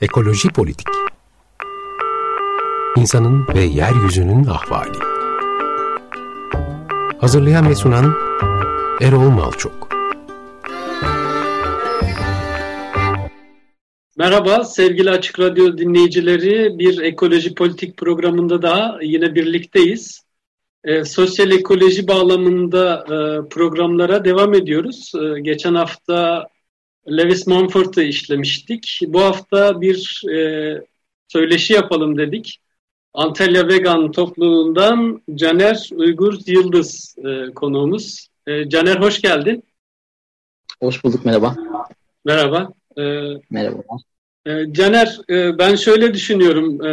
Ekoloji Politik İnsanın ve Yeryüzünün Ahvali Hazırlayan ve sunan Erol Malçok Merhaba sevgili Açık Radyo dinleyicileri. Bir ekoloji politik programında daha yine birlikteyiz. E, sosyal ekoloji bağlamında e, programlara devam ediyoruz. E, geçen hafta Lewis Mumford'u işlemiştik. Bu hafta bir e, söyleşi yapalım dedik. Antalya Vegan topluluğundan Caner Uygur Yıldız e, konuğumuz. E, Caner hoş geldin. Hoş bulduk, merhaba. Merhaba. E, merhaba. E, Caner, e, ben şöyle düşünüyorum. E,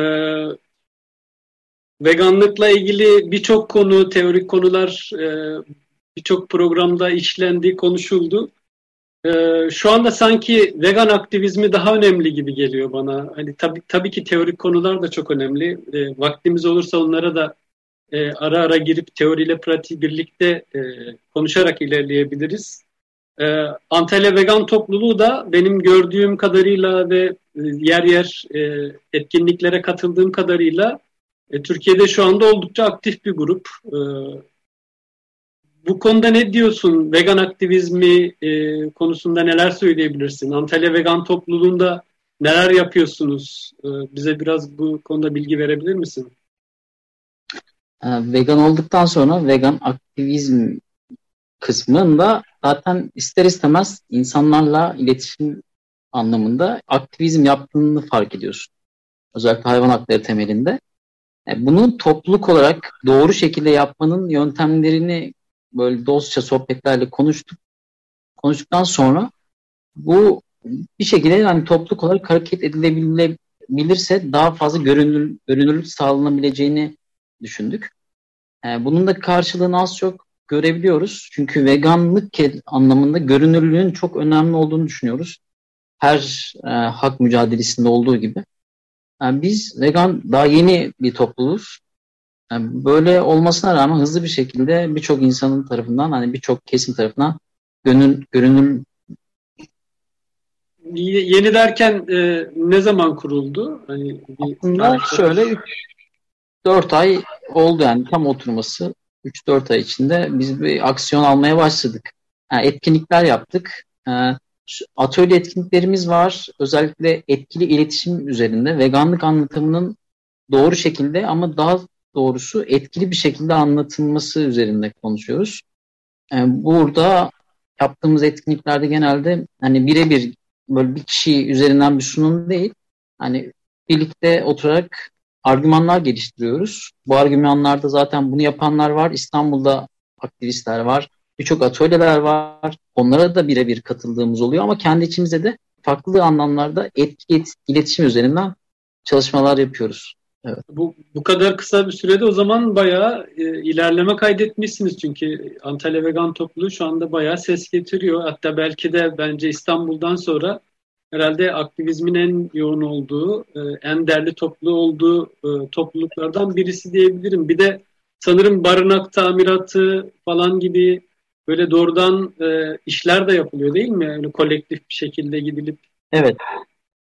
veganlıkla ilgili birçok konu, teorik konular e, birçok programda işlendi, konuşuldu. Ee, şu anda sanki vegan aktivizmi daha önemli gibi geliyor bana. Hani tabii tabii ki teorik konular da çok önemli. E, vaktimiz olursa onlara da e, ara ara girip teoriyle pratiği birlikte e, konuşarak ilerleyebiliriz. E, Antalya Vegan Topluluğu da benim gördüğüm kadarıyla ve e, yer yer e, etkinliklere katıldığım kadarıyla e, Türkiye'de şu anda oldukça aktif bir grup. E, bu konuda ne diyorsun? Vegan aktivizmi e, konusunda neler söyleyebilirsin? Antalya Vegan topluluğunda neler yapıyorsunuz? E, bize biraz bu konuda bilgi verebilir misin? E, vegan olduktan sonra vegan aktivizm kısmında zaten ister istemez insanlarla iletişim anlamında aktivizm yaptığını fark ediyorsun. Özellikle hayvan hakları temelinde. E, bunu topluluk olarak doğru şekilde yapmanın yöntemlerini böyle dostça sohbetlerle konuştuk. Konuştuktan sonra bu bir şekilde yani topluluk olarak hareket edilebilirse daha fazla görünür, görünürlük sağlanabileceğini düşündük. Ee, bunun da karşılığını az çok görebiliyoruz. Çünkü veganlık anlamında görünürlüğün çok önemli olduğunu düşünüyoruz. Her e, hak mücadelesinde olduğu gibi. Yani biz vegan daha yeni bir topluluğuz. Yani böyle olmasına rağmen hızlı bir şekilde birçok insanın tarafından hani birçok kesim tarafından gönül, görünüm Yeni derken e, ne zaman kuruldu? Hani Aslında şöyle 4 ay oldu yani tam oturması 3-4 ay içinde biz bir aksiyon almaya başladık. Yani etkinlikler yaptık. E, atölye etkinliklerimiz var. Özellikle etkili iletişim üzerinde veganlık anlatımının doğru şekilde ama daha doğrusu etkili bir şekilde anlatılması üzerinde konuşuyoruz. Yani burada yaptığımız etkinliklerde genelde hani birebir böyle bir kişi üzerinden bir sunum değil. Hani birlikte oturarak argümanlar geliştiriyoruz. Bu argümanlarda zaten bunu yapanlar var. İstanbul'da aktivistler var. Birçok atölyeler var. Onlara da birebir katıldığımız oluyor ama kendi içimizde de farklı anlamlarda etki iletişim üzerinden çalışmalar yapıyoruz. Evet. Bu, bu kadar kısa bir sürede o zaman bayağı e, ilerleme kaydetmişsiniz çünkü Antalya Vegan Topluluğu şu anda bayağı ses getiriyor. Hatta belki de bence İstanbul'dan sonra herhalde aktivizmin en yoğun olduğu, e, en değerli topluluğu olduğu e, topluluklardan birisi diyebilirim. Bir de sanırım barınak tamiratı falan gibi böyle doğrudan e, işler de yapılıyor değil mi? Yani kolektif bir şekilde gidilip. Evet.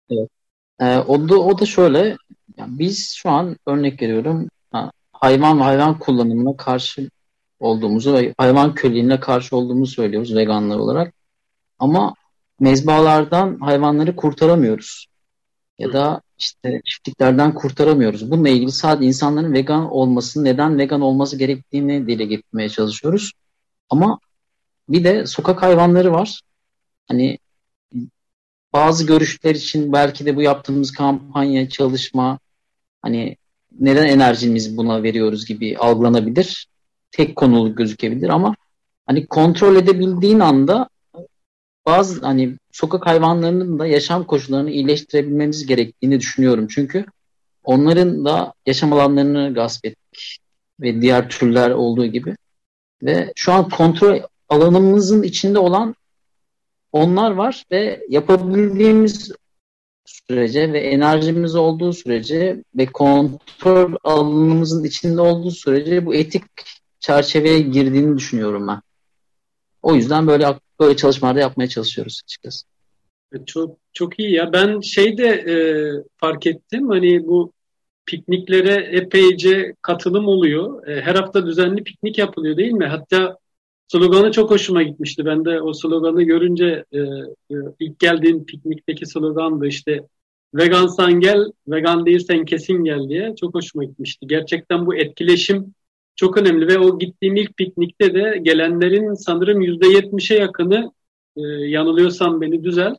Evet. Ee, o da o da şöyle yani biz şu an örnek veriyorum hayvan ve hayvan kullanımına karşı olduğumuzu ve hayvan köleliğine karşı olduğumuzu söylüyoruz veganlar olarak. Ama mezbalardan hayvanları kurtaramıyoruz. Ya da işte çiftliklerden kurtaramıyoruz. Bununla ilgili sadece insanların vegan olması, neden vegan olması gerektiğini dile getirmeye çalışıyoruz. Ama bir de sokak hayvanları var. Hani bazı görüşler için belki de bu yaptığımız kampanya, çalışma hani neden enerjimizi buna veriyoruz gibi algılanabilir. Tek konulu gözükebilir ama hani kontrol edebildiğin anda bazı hani sokak hayvanlarının da yaşam koşullarını iyileştirebilmemiz gerektiğini düşünüyorum. Çünkü onların da yaşam alanlarını gasp ettik ve diğer türler olduğu gibi. Ve şu an kontrol alanımızın içinde olan onlar var ve yapabildiğimiz sürece ve enerjimiz olduğu sürece ve kontrol alanımızın içinde olduğu sürece bu etik çerçeveye girdiğini düşünüyorum ben. O yüzden böyle böyle çalışmalarda yapmaya çalışıyoruz açıkçası. Çok çok iyi ya. Ben şey de e, fark ettim. Hani bu pikniklere epeyce katılım oluyor. E, her hafta düzenli piknik yapılıyor değil mi? Hatta sloganı çok hoşuma gitmişti. Ben de o sloganı görünce e, e, ilk geldiğim piknikteki slogandı işte vegansan gel, vegan değilsen kesin gel diye. Çok hoşuma gitmişti. Gerçekten bu etkileşim çok önemli ve o gittiğim ilk piknikte de gelenlerin sanırım yüzde yetmişe yakını e, yanılıyorsam beni düzelt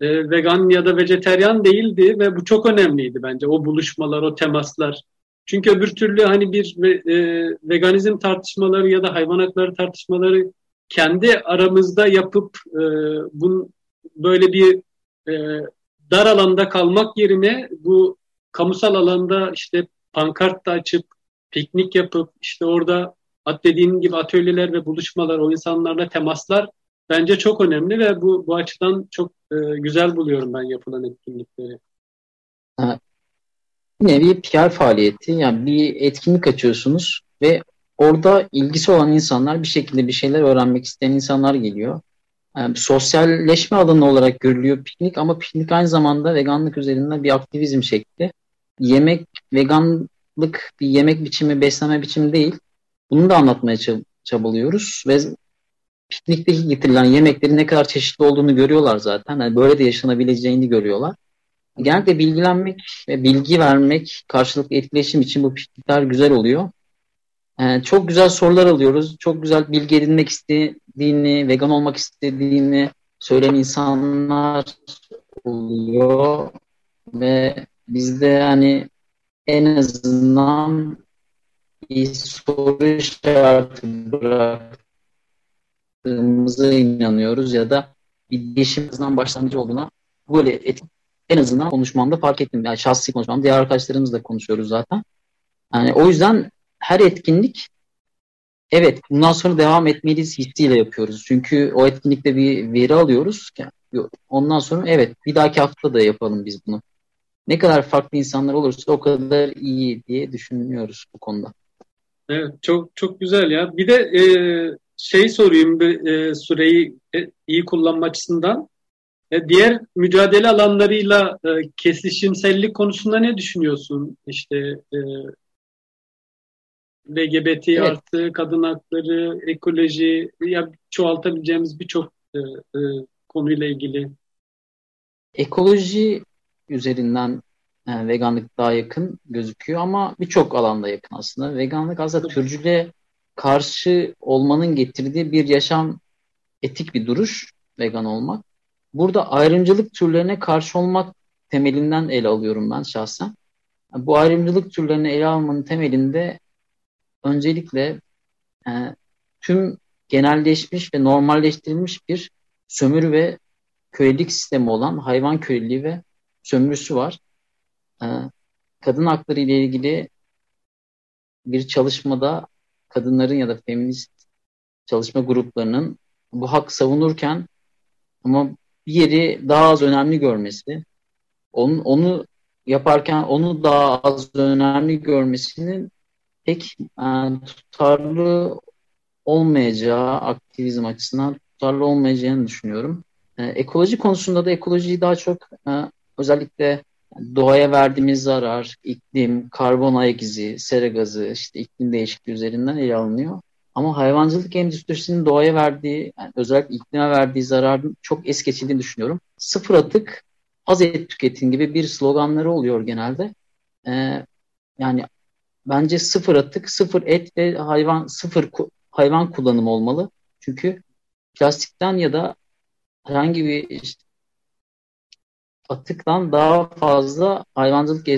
e, vegan ya da vejeteryan değildi ve bu çok önemliydi bence o buluşmalar, o temaslar. Çünkü öbür türlü hani bir e, veganizm tartışmaları ya da hayvan hakları tartışmaları kendi aramızda yapıp e, bun böyle bir e, dar alanda kalmak yerine bu kamusal alanda işte pankart da açıp piknik yapıp işte orada dediğin gibi atölyeler ve buluşmalar, o insanlarla temaslar bence çok önemli ve bu bu açıdan çok e, güzel buluyorum ben yapılan etkinlikleri. Bir nevi PR faaliyeti yani bir etkinlik açıyorsunuz ve orada ilgisi olan insanlar bir şekilde bir şeyler öğrenmek isteyen insanlar geliyor. Yani sosyalleşme alanı olarak görülüyor piknik ama piknik aynı zamanda veganlık üzerinde bir aktivizm şekli. Yemek, veganlık bir yemek biçimi, beslenme biçimi değil. Bunu da anlatmaya çabalıyoruz ve piknikteki getirilen yemeklerin ne kadar çeşitli olduğunu görüyorlar zaten. Yani böyle de yaşanabileceğini görüyorlar. Genellikle bilgilenmek ve bilgi vermek, karşılıklı etkileşim için bu piknikler güzel oluyor. Ee, çok güzel sorular alıyoruz. Çok güzel bilgi edinmek istediğini, vegan olmak istediğini söyleyen insanlar oluyor. Ve bizde hani en azından bir soru işareti bırak yaptığımıza inanıyoruz ya da bir değişimizden başlangıcı olduğuna böyle et, en azından konuşmamda fark ettim. Yani şahsi konuşmam. Diğer arkadaşlarımızla konuşuyoruz zaten. Yani o yüzden her etkinlik evet bundan sonra devam etmeliyiz hissiyle yapıyoruz. Çünkü o etkinlikte bir veri alıyoruz. Ondan sonra evet bir dahaki hafta da yapalım biz bunu. Ne kadar farklı insanlar olursa o kadar iyi diye düşünüyoruz bu konuda. Evet çok çok güzel ya. Bir de e, şey sorayım e, süreyi e, iyi kullanma açısından. E, diğer mücadele alanlarıyla e, kesişimsellik konusunda ne düşünüyorsun? İşte e, LGBT evet. artı, kadın hakları, ekoloji ya çoğaltabileceğimiz birçok e, e, konuyla ilgili. Ekoloji üzerinden e, veganlık daha yakın gözüküyor ama birçok alanda yakın aslında. Veganlık aslında türcüle karşı olmanın getirdiği bir yaşam etik bir duruş vegan olmak. Burada ayrımcılık türlerine karşı olmak temelinden ele alıyorum ben şahsen. Bu ayrımcılık türlerini ele almanın temelinde öncelikle e, tüm genelleşmiş ve normalleştirilmiş bir sömürü ve kölelik sistemi olan hayvan köleliği ve sömürüsü var. E, kadın hakları ile ilgili bir çalışmada kadınların ya da feminist çalışma gruplarının bu hak savunurken ama bir yeri daha az önemli görmesi, onu, onu yaparken onu daha az önemli görmesinin pek yani, e, tutarlı olmayacağı aktivizm açısından tutarlı olmayacağını düşünüyorum. E, ekoloji konusunda da ekolojiyi daha çok e, özellikle doğaya verdiğimiz zarar, iklim, karbon ayak izi, sera gazı, işte iklim değişikliği üzerinden ele alınıyor. Ama hayvancılık endüstrisinin doğaya verdiği, yani özellikle iklime verdiği zararın çok es geçildiğini düşünüyorum. Sıfır atık, az et tüketin gibi bir sloganları oluyor genelde. Ee, yani bence sıfır atık, sıfır et ve hayvan sıfır hayvan kullanımı olmalı. Çünkü plastikten ya da herhangi bir işte atıktan daha fazla hayvancılık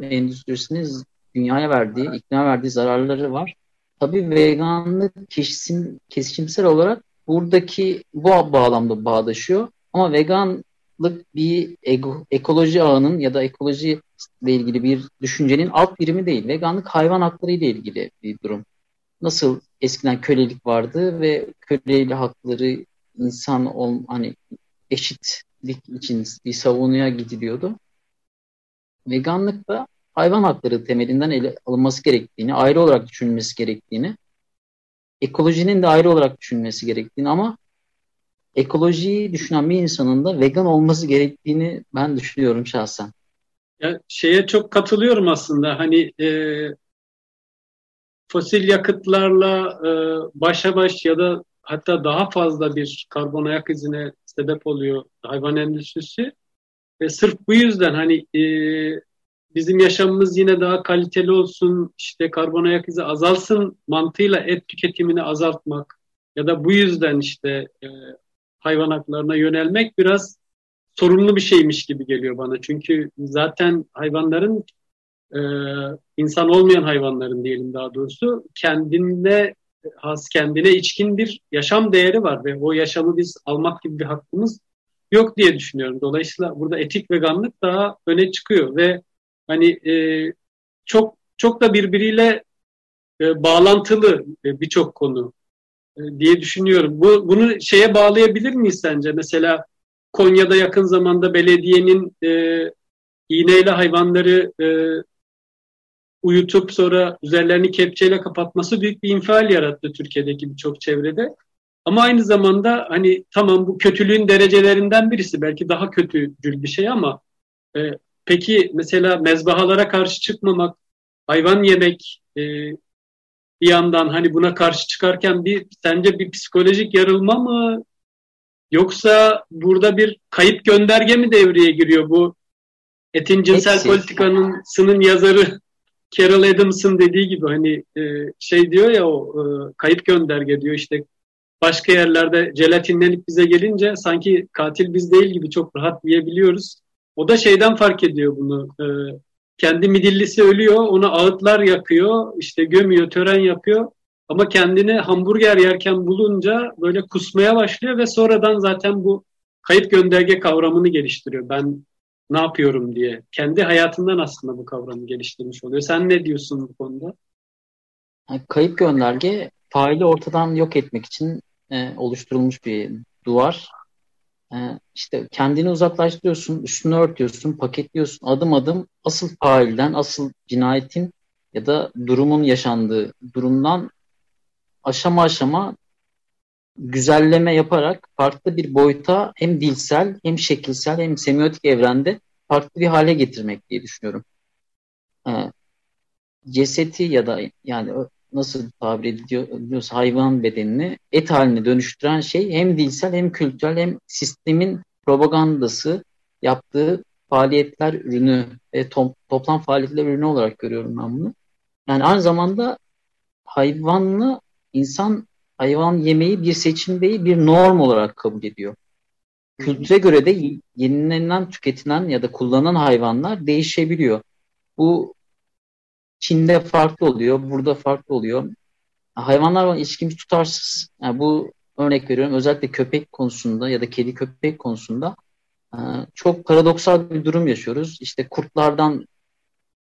endüstrisinin dünyaya verdiği, iklime verdiği zararları var. Tabii veganlık kesim, kesişimsel olarak buradaki bu bağlamda bağdaşıyor. Ama veganlık bir ego, ekoloji ağının ya da ekoloji ile ilgili bir düşüncenin alt birimi değil. Veganlık hayvan hakları ile ilgili bir durum. Nasıl eskiden kölelik vardı ve kölelik hakları insan ol, hani eşit için bir savunuya gidiliyordu. Veganlık da hayvan hakları temelinden ele alınması gerektiğini, ayrı olarak düşünülmesi gerektiğini, ekolojinin de ayrı olarak düşünülmesi gerektiğini ama ekolojiyi düşünen bir insanın da vegan olması gerektiğini ben düşünüyorum şahsen. Ya, şeye çok katılıyorum aslında. Hani e, fosil yakıtlarla e, başa baş ya da hatta daha fazla bir karbon ayak izine sebep oluyor hayvan endüstrisi. Ve sırf bu yüzden hani e, bizim yaşamımız yine daha kaliteli olsun, işte karbon ayak izi azalsın mantığıyla et tüketimini azaltmak ya da bu yüzden işte e, hayvan haklarına yönelmek biraz sorumlu bir şeymiş gibi geliyor bana. Çünkü zaten hayvanların e, insan olmayan hayvanların diyelim daha doğrusu kendine has kendine içkin bir yaşam değeri var ve o yaşamı biz almak gibi bir hakkımız yok diye düşünüyorum. Dolayısıyla burada etik veganlık daha öne çıkıyor ve hani e, çok çok da birbiriyle e, bağlantılı e, birçok konu e, diye düşünüyorum. Bu bunu şeye bağlayabilir miyiz sence? Mesela Konya'da yakın zamanda belediyenin e, iğneyle hayvanları e, uyutup sonra üzerlerini kepçeyle kapatması büyük bir infial yarattı Türkiye'deki birçok çevrede. Ama aynı zamanda hani tamam bu kötülüğün derecelerinden birisi belki daha kötücül bir şey ama e, peki mesela mezbahalara karşı çıkmamak, hayvan yemek e, bir yandan hani buna karşı çıkarken bir sence bir psikolojik yarılma mı yoksa burada bir kayıp gönderge mi devreye giriyor bu etin cinsel Hepsi. politikanın sının yazarı Carol Adams'ın dediği gibi hani e, şey diyor ya o e, kayıp gönderge diyor işte başka yerlerde jelatinlenip bize gelince sanki katil biz değil gibi çok rahat diyebiliyoruz. O da şeyden fark ediyor bunu. E, kendi midillisi ölüyor, onu ağıtlar yakıyor, işte gömüyor, tören yapıyor. Ama kendini hamburger yerken bulunca böyle kusmaya başlıyor ve sonradan zaten bu kayıp gönderge kavramını geliştiriyor. Ben ne yapıyorum diye. Kendi hayatından aslında bu kavramı geliştirmiş oluyor. Sen ne diyorsun bu konuda? Kayıp gönderge faili ortadan yok etmek için e, oluşturulmuş bir duvar. E, işte kendini uzaklaştırıyorsun, üstünü örtüyorsun, paketliyorsun. Adım adım asıl failden, asıl cinayetin ya da durumun yaşandığı durumdan aşama aşama güzelleme yaparak farklı bir boyuta hem dilsel hem şekilsel hem semiotik evrende farklı bir hale getirmek diye düşünüyorum. Ee, ceseti ya da yani nasıl tabir ediliyorsa hayvan bedenini et haline dönüştüren şey hem dilsel hem kültürel hem sistemin propagandası yaptığı faaliyetler ürünü ve to toplam faaliyetler ürünü olarak görüyorum ben bunu. Yani aynı zamanda hayvanlı insan hayvan yemeği bir seçim değil bir norm olarak kabul ediyor. Kültüre göre de yenilenen, tüketilen ya da kullanılan hayvanlar değişebiliyor. Bu Çin'de farklı oluyor, burada farklı oluyor. Hayvanlarla ilişkimiz tutarsız. Yani bu örnek veriyorum özellikle köpek konusunda ya da kedi köpek konusunda e, çok paradoksal bir durum yaşıyoruz. İşte kurtlardan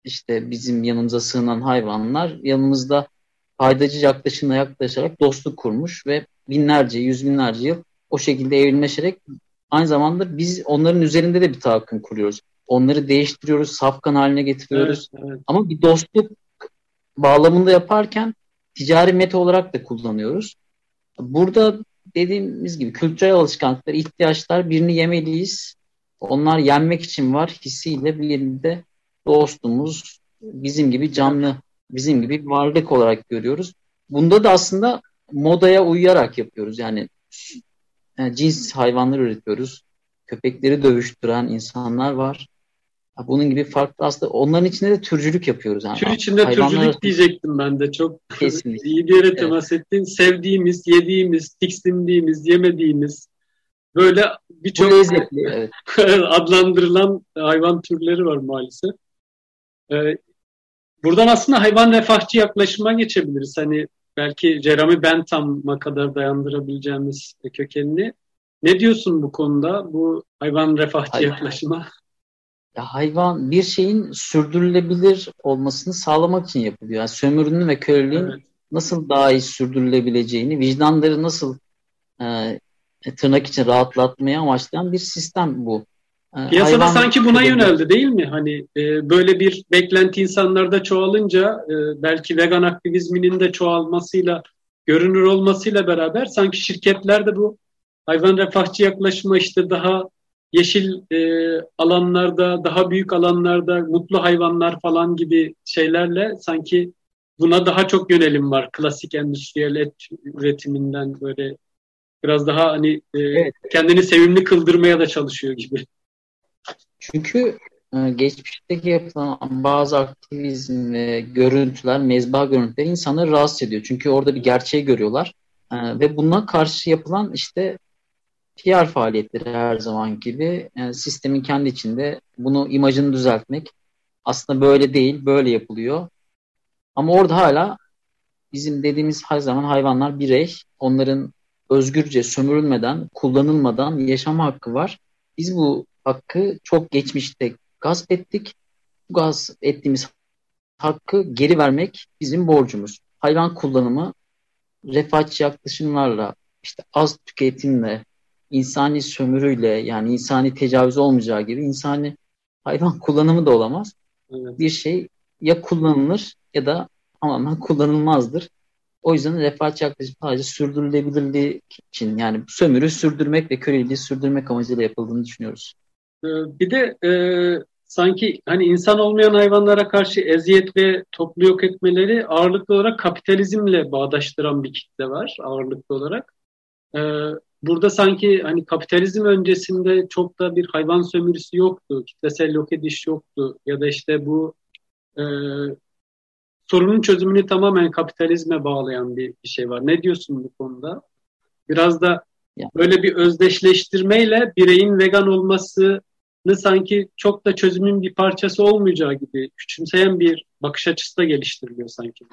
işte bizim yanımıza sığınan hayvanlar yanımızda faydacı yaklaşımla yaklaşarak dostluk kurmuş ve binlerce, yüz binlerce yıl o şekilde evrimleşerek aynı zamanda biz onların üzerinde de bir tahakküm kuruyoruz. Onları değiştiriyoruz, safkan haline getiriyoruz. Evet, evet. Ama bir dostluk bağlamında yaparken ticari meta olarak da kullanıyoruz. Burada dediğimiz gibi kültürel alışkanlıklar, ihtiyaçlar birini yemeliyiz. Onlar yenmek için var hissiyle birinde dostumuz bizim gibi canlı bizim gibi varlık olarak görüyoruz. Bunda da aslında modaya uyarak yapıyoruz. Yani, yani cins hayvanlar üretiyoruz. Köpekleri dövüştüren insanlar var. Bunun gibi farklı aslında onların içinde de türcülük yapıyoruz. Yani Tür içinde hayvanlar... türcülük diyecektim ben de çok Kesinlikle. iyi bir yere temas evet. ettin. Sevdiğimiz, yediğimiz, tiksindiğimiz, yemediğimiz böyle birçok evet. adlandırılan hayvan türleri var maalesef. Ee, Buradan aslında hayvan refahçı yaklaşıma geçebiliriz. Hani belki Jeremy Bentham'a kadar dayandırabileceğimiz kökenini. Ne diyorsun bu konuda, bu hayvan refahçı hayvan. yaklaşıma? Ya hayvan bir şeyin sürdürülebilir olmasını sağlamak için yapılıyor. Yani sömürünün ve köleliğin evet. nasıl daha iyi sürdürülebileceğini, vicdanları nasıl e, tırnak için rahatlatmaya amaçlayan bir sistem bu. Ee, Piyasada hayvan... sanki buna yöneldi değil mi? Hani e, böyle bir beklenti insanlarda çoğalınca e, belki vegan aktivizminin de çoğalmasıyla görünür olmasıyla beraber sanki şirketler de bu hayvan refahçı yaklaşma işte daha yeşil e, alanlarda, daha büyük alanlarda mutlu hayvanlar falan gibi şeylerle sanki buna daha çok yönelim var. Klasik endüstriyel et üretiminden böyle biraz daha hani e, evet. kendini sevimli kıldırmaya da çalışıyor gibi. Çünkü e, geçmişteki yapılan bazı aktivizm ve görüntüler, mezba görüntüleri insanları rahatsız ediyor. Çünkü orada bir gerçeği görüyorlar. E, ve buna karşı yapılan işte PR faaliyetleri her zaman gibi yani sistemin kendi içinde bunu imajını düzeltmek aslında böyle değil, böyle yapılıyor. Ama orada hala bizim dediğimiz her zaman hayvanlar birey, onların özgürce sömürülmeden, kullanılmadan yaşama hakkı var. Biz bu hakkı çok geçmişte gasp ettik. Bu gasp ettiğimiz hakkı geri vermek bizim borcumuz. Hayvan kullanımı refahçı yaklaşımlarla, işte az tüketimle, insani sömürüyle yani insani tecavüz olmayacağı gibi insani hayvan kullanımı da olamaz. Evet. Bir şey ya kullanılır ya da tamamen kullanılmazdır. O yüzden refahçı yaklaşım sadece sürdürülebilirliği için yani sömürü sürdürmek ve köleliği sürdürmek amacıyla yapıldığını düşünüyoruz. Ee, bir de e, sanki hani insan olmayan hayvanlara karşı eziyet ve toplu yok etmeleri ağırlıklı olarak kapitalizmle bağdaştıran bir kitle var ağırlıklı olarak. Ee, burada sanki hani kapitalizm öncesinde çok da bir hayvan sömürüsü yoktu, kitlesel yok ediş yoktu ya da işte bu e, sorunun çözümünü tamamen kapitalizme bağlayan bir, bir şey var. Ne diyorsun bu konuda? Biraz da böyle bir özdeşleştirmeyle bireyin vegan olmasını sanki çok da çözümün bir parçası olmayacağı gibi küçümseyen bir bakış açısı da geliştiriliyor sanki.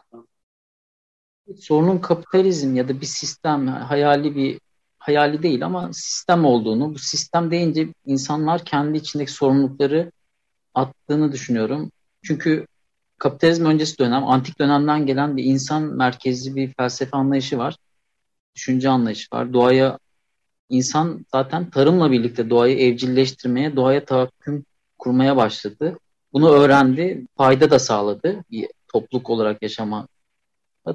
Sorunun kapitalizm ya da bir sistem, hayali bir hayali değil ama sistem olduğunu, bu sistem deyince insanlar kendi içindeki sorumlulukları attığını düşünüyorum. Çünkü kapitalizm öncesi dönem, antik dönemden gelen bir insan merkezli bir felsefe anlayışı var. Düşünce anlayışı var. Doğaya insan zaten tarımla birlikte doğayı evcilleştirmeye, doğaya tahakküm kurmaya başladı. Bunu öğrendi, fayda da sağladı bir topluluk olarak yaşama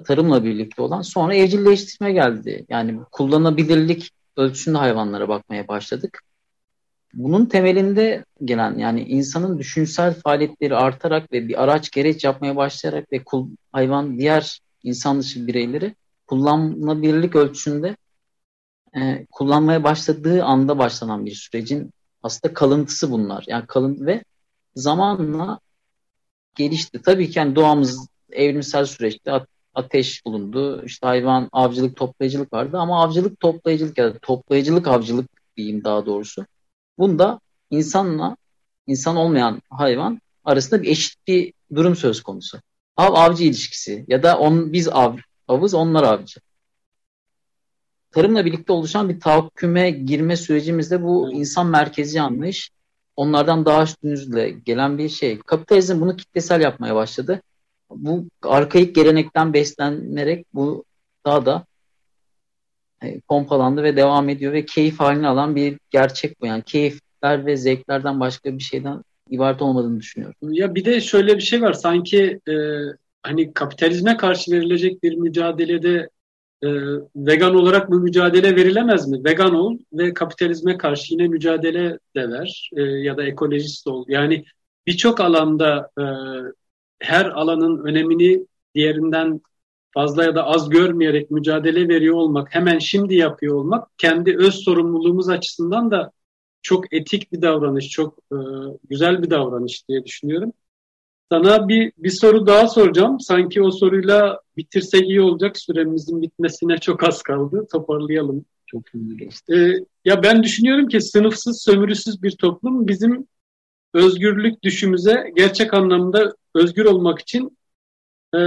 tarımla birlikte olan sonra evcilleştirme geldi. Yani kullanabilirlik ölçüsünde hayvanlara bakmaya başladık. Bunun temelinde gelen yani insanın düşünsel faaliyetleri artarak ve bir araç gereç yapmaya başlayarak ve kul, hayvan diğer insan dışı bireyleri kullanılabilirlik ölçüsünde e, kullanmaya başladığı anda başlanan bir sürecin aslında kalıntısı bunlar. Yani kalın ve zamanla gelişti. Tabii ki yani doğamız evrimsel süreçte ateş bulundu. İşte hayvan avcılık toplayıcılık vardı ama avcılık toplayıcılık ya da toplayıcılık avcılık diyeyim daha doğrusu. Bunda insanla insan olmayan hayvan arasında bir eşit bir durum söz konusu. Av avcı ilişkisi ya da on, biz av, avız onlar avcı. Tarımla birlikte oluşan bir tahakküme girme sürecimizde bu insan merkezi anlayış onlardan daha üstünüzle gelen bir şey. Kapitalizm bunu kitlesel yapmaya başladı bu arkaik gelenekten beslenerek bu daha da e, pompalandı ve devam ediyor ve keyif haline alan bir gerçek bu. Yani keyifler ve zevklerden başka bir şeyden ibaret olmadığını düşünüyorum. Ya bir de şöyle bir şey var sanki e, hani kapitalizme karşı verilecek bir mücadelede e, vegan olarak bu mücadele verilemez mi? Vegan ol ve kapitalizme karşı yine mücadele de ver e, ya da ekolojist ol. Yani birçok alanda e, her alanın önemini diğerinden fazla ya da az görmeyerek mücadele veriyor olmak, hemen şimdi yapıyor olmak kendi öz sorumluluğumuz açısından da çok etik bir davranış, çok e, güzel bir davranış diye düşünüyorum. Sana bir, bir soru daha soracağım. Sanki o soruyla bitirsek iyi olacak. Süremizin bitmesine çok az kaldı. Toparlayalım. Çok hızlı geçti. Ee, ya ben düşünüyorum ki sınıfsız, sömürüsüz bir toplum bizim özgürlük düşümüze gerçek anlamda özgür olmak için e,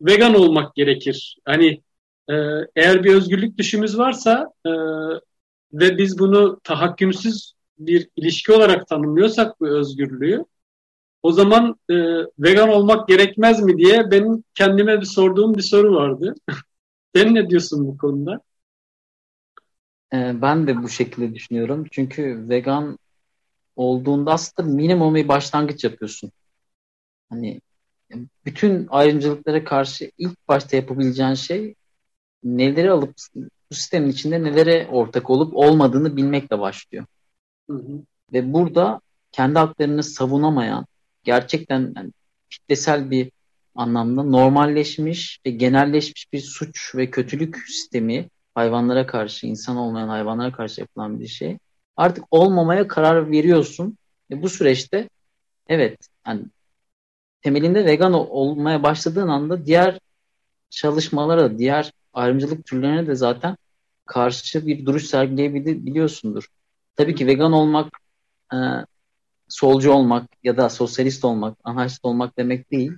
vegan olmak gerekir. Hani e, eğer bir özgürlük düşümüz varsa e, ve biz bunu tahakkümsüz bir ilişki olarak tanımlıyorsak bu özgürlüğü o zaman e, vegan olmak gerekmez mi diye benim kendime bir sorduğum bir soru vardı. Sen ne diyorsun bu konuda? E, ben de bu şekilde düşünüyorum. Çünkü vegan olduğunda aslında minimum bir başlangıç yapıyorsun. Hani bütün ayrımcılıklara karşı ilk başta yapabileceğin şey neleri alıp bu sistemin içinde nelere ortak olup olmadığını bilmekle başlıyor. Hı hı. Ve burada kendi haklarını savunamayan, gerçekten yani kitlesel bir anlamda normalleşmiş ve genelleşmiş bir suç ve kötülük sistemi hayvanlara karşı, insan olmayan hayvanlara karşı yapılan bir şey. Artık olmamaya karar veriyorsun. Ve bu süreçte evet yani temelinde vegan olmaya başladığın anda diğer çalışmalara, diğer ayrımcılık türlerine de zaten karşı bir duruş sergileyebiliyorsundur. Tabii ki vegan olmak, e, solcu olmak ya da sosyalist olmak, anarşist olmak demek değil.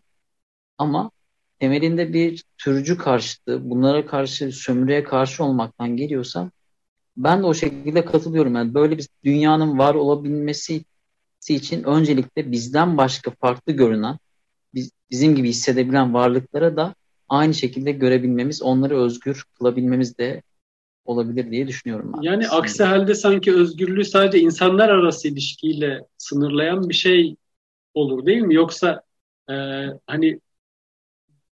Ama temelinde bir türcü karşıtı, bunlara karşı, sömürüye karşı olmaktan geliyorsa ben de o şekilde katılıyorum. Yani böyle bir dünyanın var olabilmesi için öncelikle bizden başka farklı görünen, biz, bizim gibi hissedebilen varlıklara da aynı şekilde görebilmemiz, onları özgür kılabilmemiz de olabilir diye düşünüyorum ben. Yani aslında. aksi halde sanki özgürlüğü sadece insanlar arası ilişkiyle sınırlayan bir şey olur değil mi? Yoksa e, hani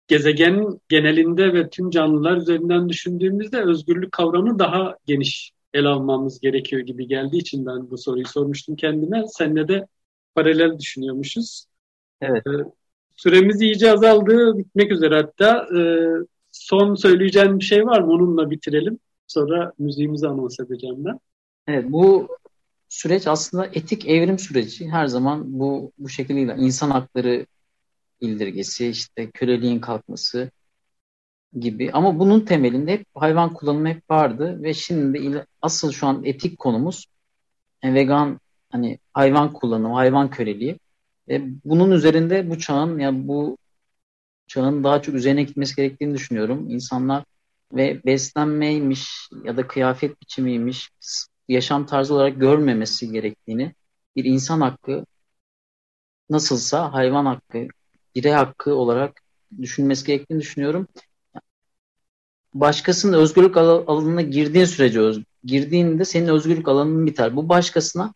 gezegen genelinde ve tüm canlılar üzerinden düşündüğümüzde özgürlük kavramı daha geniş el almamız gerekiyor gibi geldiği için ben bu soruyu sormuştum kendime. Seninle de paralel düşünüyormuşuz. Evet. Ee, süremiz iyice azaldı. Bitmek üzere hatta. Ee, son söyleyeceğim bir şey var mı? Onunla bitirelim. Sonra müziğimizi anons edeceğim ben. Evet bu süreç aslında etik evrim süreci. Her zaman bu bu şekilde insan hakları bildirgesi, işte köleliğin kalkması gibi. Ama bunun temelinde hep hayvan kullanımı hep vardı ve şimdi de asıl şu an etik konumuz e, vegan hani hayvan kullanımı, hayvan köleliği. Ve bunun üzerinde bu çağın ya yani bu çağın daha çok üzerine gitmesi gerektiğini düşünüyorum. İnsanlar ve beslenmeymiş ya da kıyafet biçimiymiş, yaşam tarzı olarak görmemesi gerektiğini, bir insan hakkı nasılsa hayvan hakkı, birey hakkı olarak düşünmesi gerektiğini düşünüyorum. Başkasının özgürlük alanına girdiğin sürece öz, girdiğinde senin özgürlük alanın biter. Bu başkasına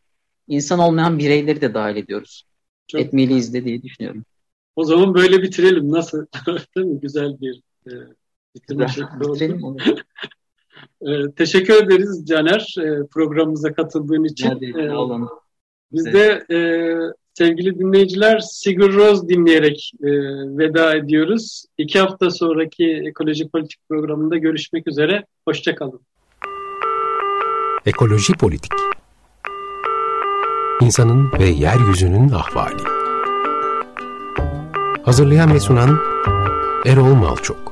insan olmayan bireyleri de dahil ediyoruz. Çok Etmeliyiz de diye düşünüyorum. O zaman böyle bitirelim. Nasıl? Değil mi? Güzel bir e, bitirme şekli oldu. e, teşekkür ederiz Caner e, programımıza katıldığın için. Hadi, e, biz de e, sevgili dinleyiciler Sigur Ros dinleyerek e, veda ediyoruz. İki hafta sonraki Ekoloji Politik programında görüşmek üzere. Hoşçakalın. Ekoloji Politik İnsanın ve Yeryüzünün Ahvali Hazırlayan ve sunan Erol Malçok